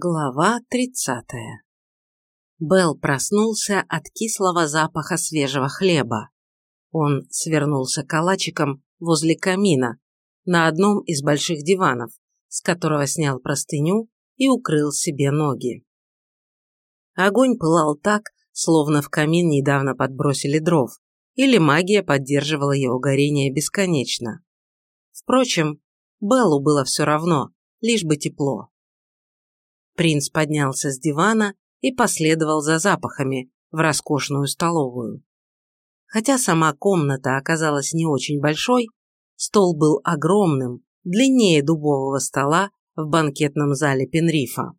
Глава тридцатая Белл проснулся от кислого запаха свежего хлеба. Он свернулся калачиком возле камина на одном из больших диванов, с которого снял простыню и укрыл себе ноги. Огонь пылал так, словно в камин недавно подбросили дров, или магия поддерживала его горение бесконечно. Впрочем, Беллу было все равно, лишь бы тепло. Принц поднялся с дивана и последовал за запахами в роскошную столовую. Хотя сама комната оказалась не очень большой, стол был огромным, длиннее дубового стола в банкетном зале Пенрифа.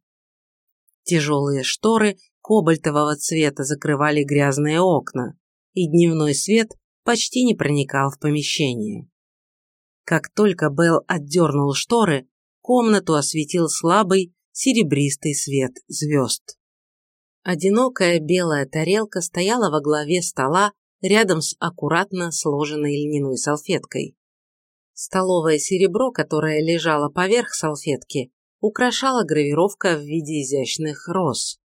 Тяжелые шторы кобальтового цвета закрывали грязные окна, и дневной свет почти не проникал в помещение. Как только Белл отдернул шторы, комнату осветил слабый серебристый свет звезд. Одинокая белая тарелка стояла во главе стола рядом с аккуратно сложенной льняной салфеткой. Столовое серебро, которое лежало поверх салфетки, украшала гравировка в виде изящных роз.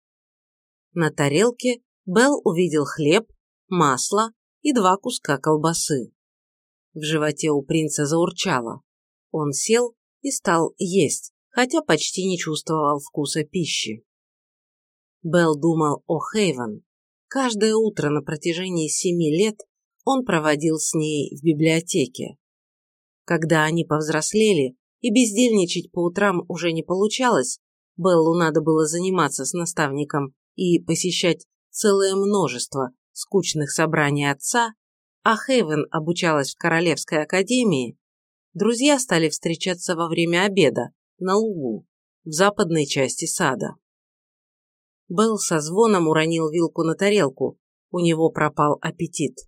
На тарелке Белл увидел хлеб, масло и два куска колбасы. В животе у принца заурчало. Он сел и стал есть, хотя почти не чувствовал вкуса пищи. Белл думал о Хейвен. Каждое утро на протяжении семи лет он проводил с ней в библиотеке. Когда они повзрослели и бездельничать по утрам уже не получалось, Беллу надо было заниматься с наставником и посещать целое множество скучных собраний отца, а Хейвен обучалась в Королевской академии, друзья стали встречаться во время обеда, на лугу, в западной части сада. Белл со звоном уронил вилку на тарелку, у него пропал аппетит.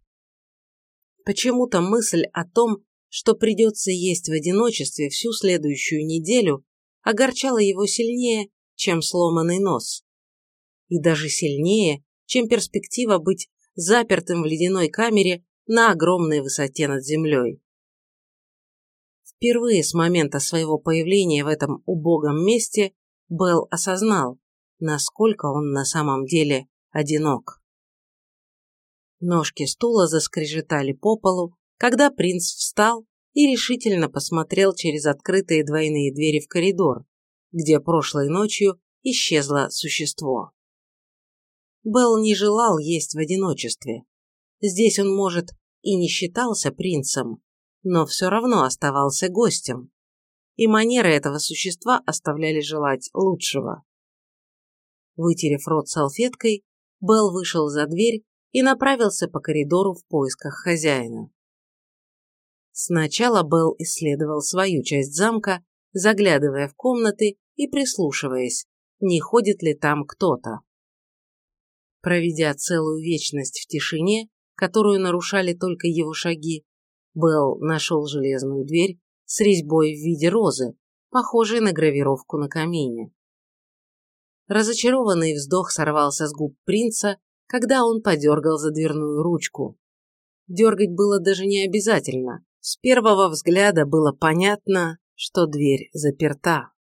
Почему-то мысль о том, что придется есть в одиночестве всю следующую неделю, огорчала его сильнее, чем сломанный нос. И даже сильнее, чем перспектива быть запертым в ледяной камере на огромной высоте над землей. Впервые с момента своего появления в этом убогом месте Белл осознал, насколько он на самом деле одинок. Ножки стула заскрежетали по полу, когда принц встал и решительно посмотрел через открытые двойные двери в коридор, где прошлой ночью исчезло существо. Белл не желал есть в одиночестве. Здесь он, может, и не считался принцем, но все равно оставался гостем, и манеры этого существа оставляли желать лучшего. Вытерев рот салфеткой, Белл вышел за дверь и направился по коридору в поисках хозяина. Сначала Белл исследовал свою часть замка, заглядывая в комнаты и прислушиваясь, не ходит ли там кто-то. Проведя целую вечность в тишине, которую нарушали только его шаги, Белл нашел железную дверь с резьбой в виде розы, похожей на гравировку на камине. Разочарованный вздох сорвался с губ принца, когда он подергал за дверную ручку. Дергать было даже не обязательно. С первого взгляда было понятно, что дверь заперта.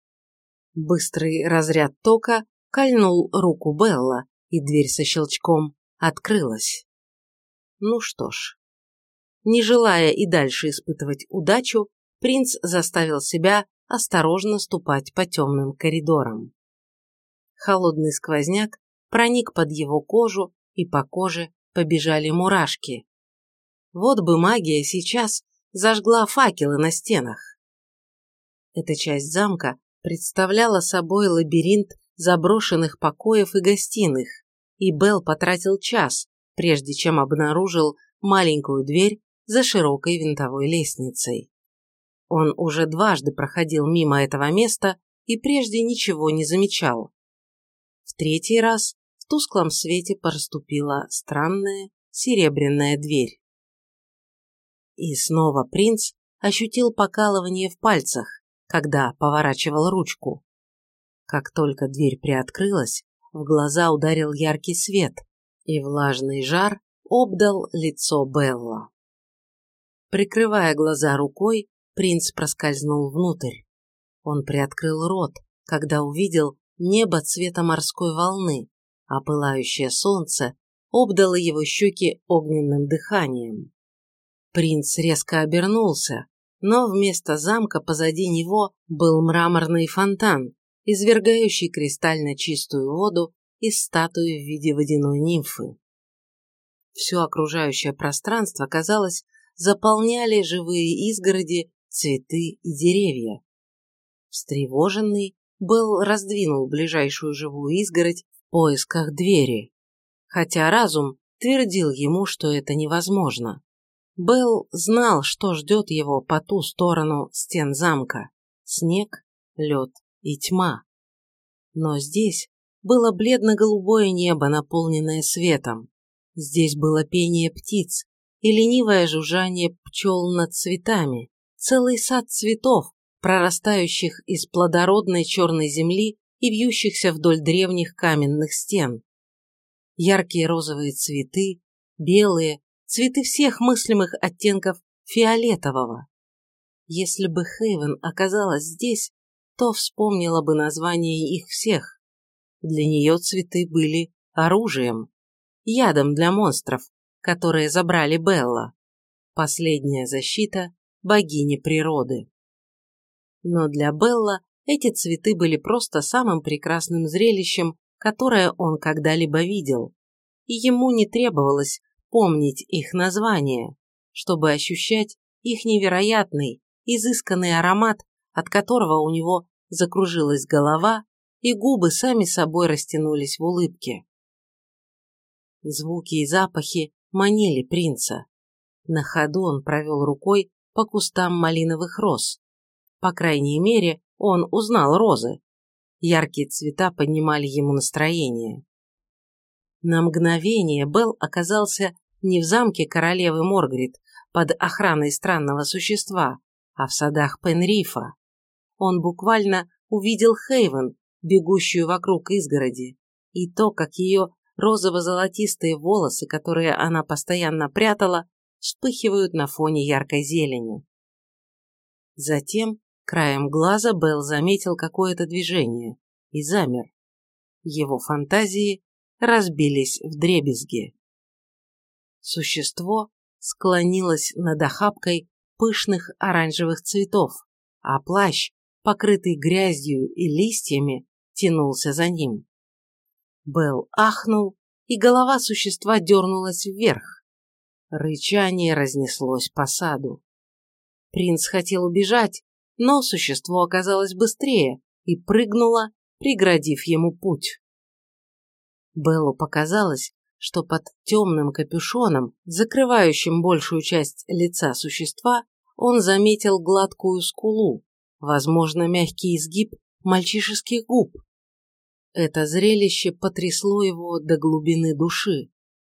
Быстрый разряд тока кольнул руку Белла, и дверь со щелчком открылась. Ну что ж, не желая и дальше испытывать удачу, принц заставил себя осторожно ступать по темным коридорам. Холодный сквозняк проник под его кожу, и по коже побежали мурашки. Вот бы магия сейчас зажгла факелы на стенах. Эта часть замка представляла собой лабиринт заброшенных покоев и гостиных, и Белл потратил час, прежде чем обнаружил маленькую дверь за широкой винтовой лестницей. Он уже дважды проходил мимо этого места и прежде ничего не замечал. В третий раз в тусклом свете проступила странная серебряная дверь. И снова принц ощутил покалывание в пальцах, когда поворачивал ручку. Как только дверь приоткрылась, в глаза ударил яркий свет, и влажный жар обдал лицо Белла. Прикрывая глаза рукой, принц проскользнул внутрь. Он приоткрыл рот, когда увидел небо цвета морской волны, а пылающее солнце обдало его щеки огненным дыханием. Принц резко обернулся, но вместо замка позади него был мраморный фонтан, извергающий кристально чистую воду из статуи в виде водяной нимфы. Все окружающее пространство, казалось, заполняли живые изгороди, цветы и деревья. Встревоженный, Белл раздвинул ближайшую живую изгородь в поисках двери, хотя разум твердил ему, что это невозможно. Белл знал, что ждет его по ту сторону стен замка – снег, лед и тьма. Но здесь было бледно-голубое небо, наполненное светом. Здесь было пение птиц и ленивое жужжание пчел над цветами, целый сад цветов, прорастающих из плодородной черной земли и вьющихся вдоль древних каменных стен. Яркие розовые цветы, белые, цветы всех мыслимых оттенков фиолетового. Если бы Хейвен оказалась здесь, то вспомнила бы название их всех. Для нее цветы были оружием, ядом для монстров, которые забрали Белла. Последняя защита богини природы. Но для Белла эти цветы были просто самым прекрасным зрелищем, которое он когда-либо видел, и ему не требовалось помнить их название, чтобы ощущать их невероятный, изысканный аромат, от которого у него закружилась голова, и губы сами собой растянулись в улыбке. Звуки и запахи манили принца. На ходу он провел рукой по кустам малиновых роз. По крайней мере, он узнал розы. Яркие цвета поднимали ему настроение. На мгновение Белл оказался не в замке королевы Моргрид под охраной странного существа, а в садах Пенрифа. Он буквально увидел Хейвен, бегущую вокруг изгороди, и то, как ее розово-золотистые волосы, которые она постоянно прятала, вспыхивают на фоне яркой зелени. Затем, краем глаза, Белл заметил какое-то движение и замер. Его фантазии разбились в дребезги. Существо склонилось над охапкой пышных оранжевых цветов, а плащ, покрытый грязью и листьями, тянулся за ним. Белл ахнул, и голова существа дернулась вверх. Рычание разнеслось по саду. Принц хотел убежать, но существо оказалось быстрее и прыгнуло, преградив ему путь. Беллу показалось, что под темным капюшоном, закрывающим большую часть лица существа, он заметил гладкую скулу, возможно, мягкий изгиб мальчишеских губ. Это зрелище потрясло его до глубины души.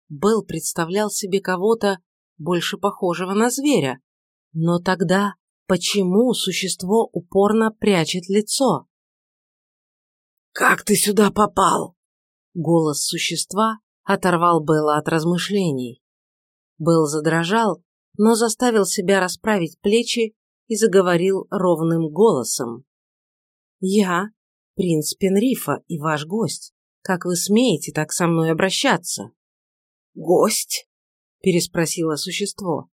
Белл представлял себе кого-то больше похожего на зверя. Но тогда почему существо упорно прячет лицо? «Как ты сюда попал?» Голос существа оторвал Белла от размышлений. Белл задрожал, но заставил себя расправить плечи и заговорил ровным голосом. «Я принц Пенрифа и ваш гость. Как вы смеете так со мной обращаться?» «Гость?» – переспросило существо.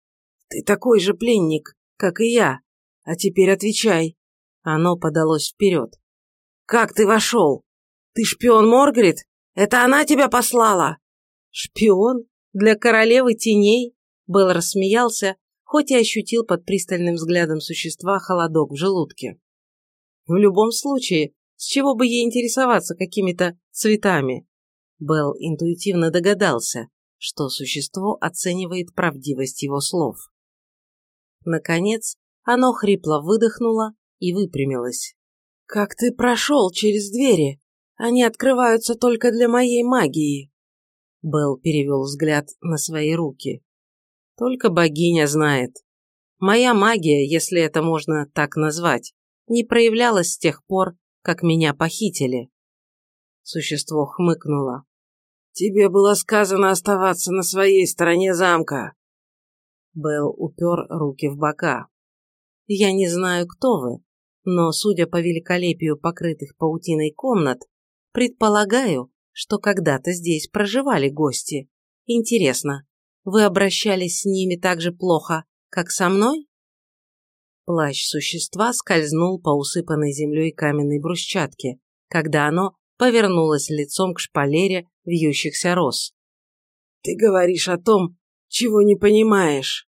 «Ты такой же пленник, как и я. А теперь отвечай». Оно подалось вперед. «Как ты вошел? Ты шпион Моргарет? Это она тебя послала?» «Шпион? Для королевы теней?» Белл рассмеялся, хоть и ощутил под пристальным взглядом существа холодок в желудке. В любом случае, с чего бы ей интересоваться какими-то цветами? Белл интуитивно догадался, что существо оценивает правдивость его слов. Наконец, оно хрипло выдохнуло и выпрямилось. «Как ты прошел через двери? Они открываются только для моей магии». Белл перевел взгляд на свои руки. «Только богиня знает. Моя магия, если это можно так назвать, не проявлялась с тех пор, как меня похитили». Существо хмыкнуло. «Тебе было сказано оставаться на своей стороне замка». Белл упер руки в бока. «Я не знаю, кто вы, но, судя по великолепию покрытых паутиной комнат, Предполагаю, что когда-то здесь проживали гости. Интересно, вы обращались с ними так же плохо, как со мной? Плащ существа скользнул по усыпанной землей каменной брусчатке, когда оно повернулось лицом к шпалере вьющихся роз. «Ты говоришь о том, чего не понимаешь».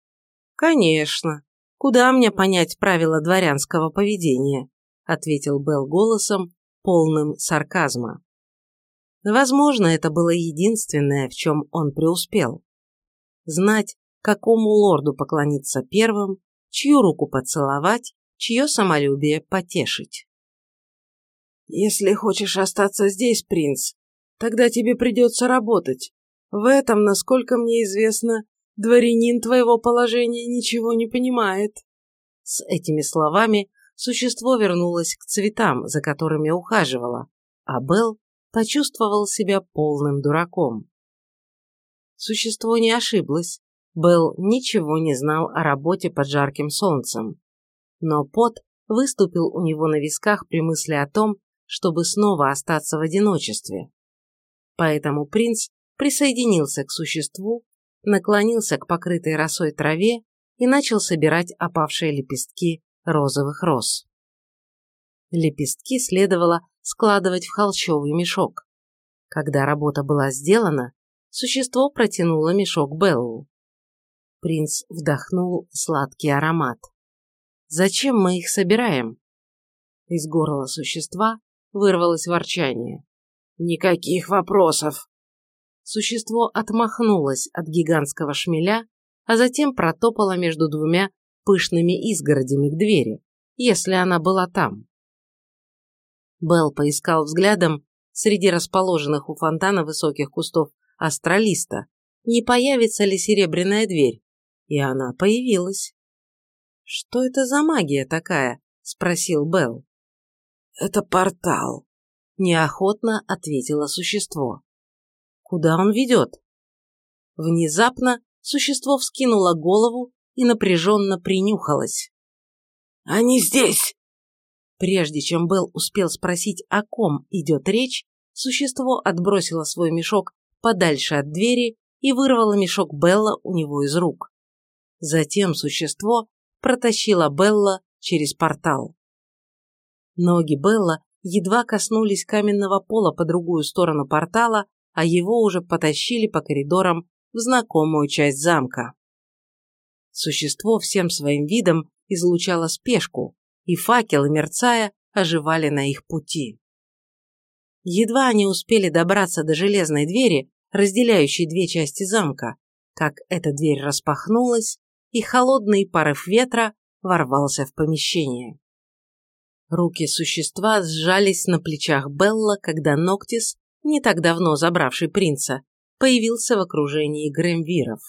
«Конечно. Куда мне понять правила дворянского поведения?» ответил Белл голосом, полным сарказма. Возможно, это было единственное, в чем он преуспел. Знать, какому лорду поклониться первым, чью руку поцеловать, чье самолюбие потешить. «Если хочешь остаться здесь, принц, тогда тебе придется работать. В этом, насколько мне известно, дворянин твоего положения ничего не понимает». С этими словами существо вернулось к цветам, за которыми ухаживало, а Белл почувствовал себя полным дураком. Существо не ошиблось. Белл ничего не знал о работе под жарким солнцем. Но пот выступил у него на висках при мысли о том, чтобы снова остаться в одиночестве. Поэтому принц присоединился к существу, наклонился к покрытой росой траве и начал собирать опавшие лепестки розовых роз. Лепестки следовало складывать в холщовый мешок. Когда работа была сделана, существо протянуло мешок Беллу. Принц вдохнул сладкий аромат. «Зачем мы их собираем?» Из горла существа вырвалось ворчание. «Никаких вопросов!» Существо отмахнулось от гигантского шмеля, а затем протопало между двумя пышными изгородями к двери, если она была там. Белл поискал взглядом среди расположенных у фонтана высоких кустов астралиста, не появится ли серебряная дверь, и она появилась. «Что это за магия такая?» – спросил Белл. «Это портал», – неохотно ответило существо. «Куда он ведет?» Внезапно существо вскинуло голову и напряженно принюхалось. «Они здесь!» Прежде чем Белл успел спросить, о ком идет речь, существо отбросило свой мешок подальше от двери и вырвало мешок Белла у него из рук. Затем существо протащило Белла через портал. Ноги Белла едва коснулись каменного пола по другую сторону портала, а его уже потащили по коридорам в знакомую часть замка. Существо всем своим видом излучало спешку, и факелы, мерцая, оживали на их пути. Едва они успели добраться до железной двери, разделяющей две части замка, как эта дверь распахнулась, и холодный порыв ветра ворвался в помещение. Руки существа сжались на плечах Белла, когда Ноктис, не так давно забравший принца, появился в окружении гремвиров.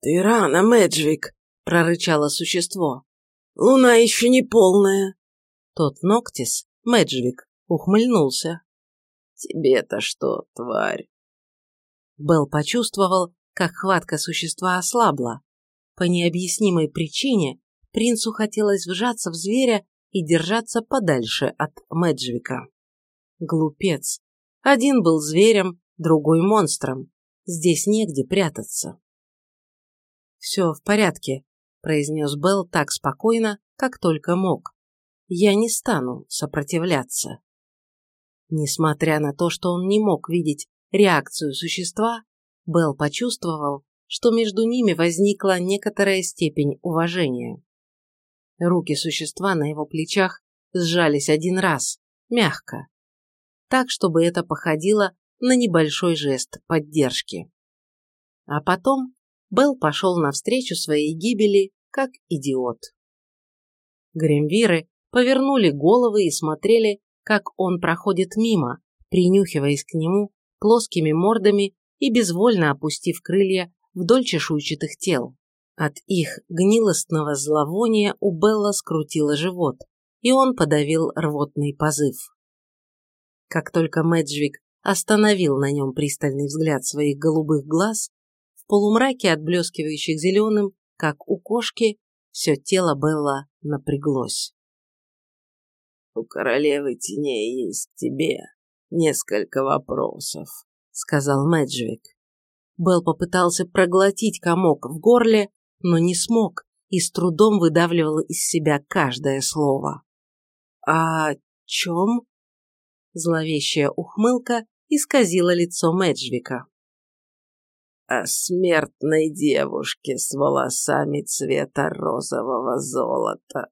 «Ты рано, Мэджвик!» – прорычало существо. «Луна еще не полная!» Тот Ноктис, Мэджвик, ухмыльнулся. «Тебе-то что, тварь?» Белл почувствовал, как хватка существа ослабла. По необъяснимой причине принцу хотелось вжаться в зверя и держаться подальше от Мэджвика. Глупец. Один был зверем, другой монстром. Здесь негде прятаться. «Все в порядке», – произнес Белл так спокойно, как только мог. «Я не стану сопротивляться». Несмотря на то, что он не мог видеть реакцию существа, Белл почувствовал, что между ними возникла некоторая степень уважения. Руки существа на его плечах сжались один раз, мягко, так, чтобы это походило на небольшой жест поддержки. А потом Белл пошел навстречу своей гибели, как идиот. Гремвиры повернули головы и смотрели, как он проходит мимо, принюхиваясь к нему плоскими мордами и безвольно опустив крылья вдоль чешуйчатых тел. От их гнилостного зловония у Белла скрутило живот, и он подавил рвотный позыв. Как только Мэджвик остановил на нем пристальный взгляд своих голубых глаз, полумраке, отблескивающих зеленым, как у кошки, все тело Белла напряглось. «У королевы теней есть к тебе несколько вопросов», — сказал Мэджвик. Белл попытался проглотить комок в горле, но не смог и с трудом выдавливал из себя каждое слово. «А чем?» Зловещая ухмылка исказила лицо Мэджвика. «О смертной девушке с волосами цвета розового золота»,